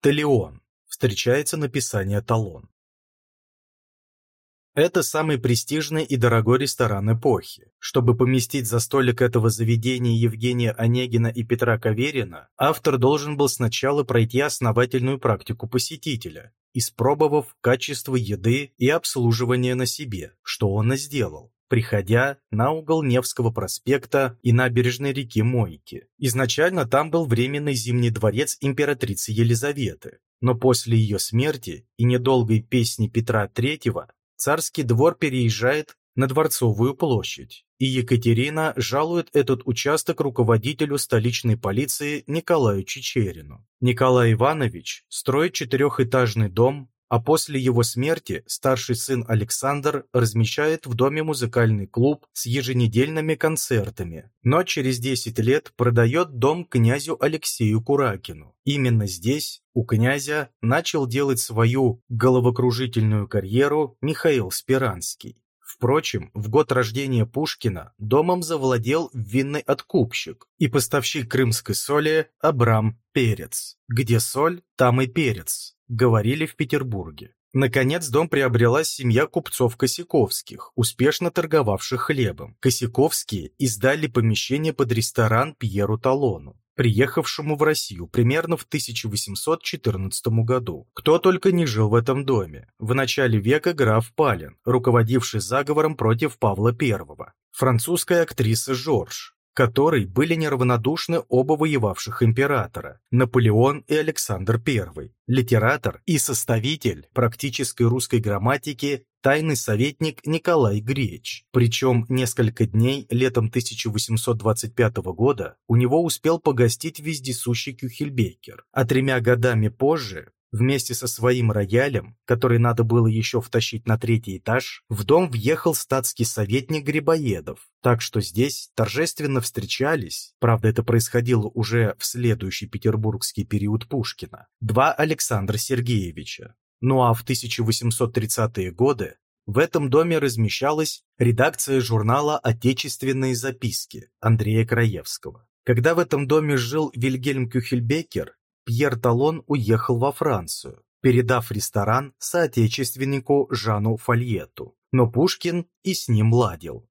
Талион. Встречается написание талон. Это самый престижный и дорогой ресторан эпохи. Чтобы поместить за столик этого заведения Евгения Онегина и Петра Каверина, автор должен был сначала пройти основательную практику посетителя, испробовав качество еды и обслуживания на себе, что он и сделал приходя на угол Невского проспекта и набережной реки Мойки. Изначально там был временный зимний дворец императрицы Елизаветы, но после ее смерти и недолгой песни Петра III царский двор переезжает на Дворцовую площадь, и Екатерина жалует этот участок руководителю столичной полиции Николаю Чечерину. Николай Иванович строит четырехэтажный дом, а после его смерти старший сын Александр размещает в доме музыкальный клуб с еженедельными концертами, но через 10 лет продает дом князю Алексею Куракину. Именно здесь у князя начал делать свою головокружительную карьеру Михаил Спиранский. Впрочем, в год рождения Пушкина домом завладел винный откупщик и поставщик крымской соли Абрам Перец. Где соль, там и перец говорили в Петербурге. Наконец дом приобрела семья купцов Косяковских, успешно торговавших хлебом. Косяковские издали помещение под ресторан Пьеру Талону, приехавшему в Россию примерно в 1814 году. Кто только не жил в этом доме. В начале века граф Палин, руководивший заговором против Павла I. Французская актриса Жорж, которой были неравнодушны оба воевавших императора – Наполеон и Александр I, литератор и составитель практической русской грамматики тайный советник Николай Греч. Причем несколько дней летом 1825 года у него успел погостить вездесущий Кюхельбекер, а тремя годами позже Вместе со своим роялем, который надо было еще втащить на третий этаж, в дом въехал статский советник Грибоедов. Так что здесь торжественно встречались, правда это происходило уже в следующий петербургский период Пушкина, два Александра Сергеевича. Ну а в 1830-е годы в этом доме размещалась редакция журнала «Отечественные записки» Андрея Краевского. Когда в этом доме жил Вильгельм Кюхельбекер, Пьер Талон уехал во Францию, передав ресторан соотечественнику Жану Фольету. Но Пушкин и с ним ладил.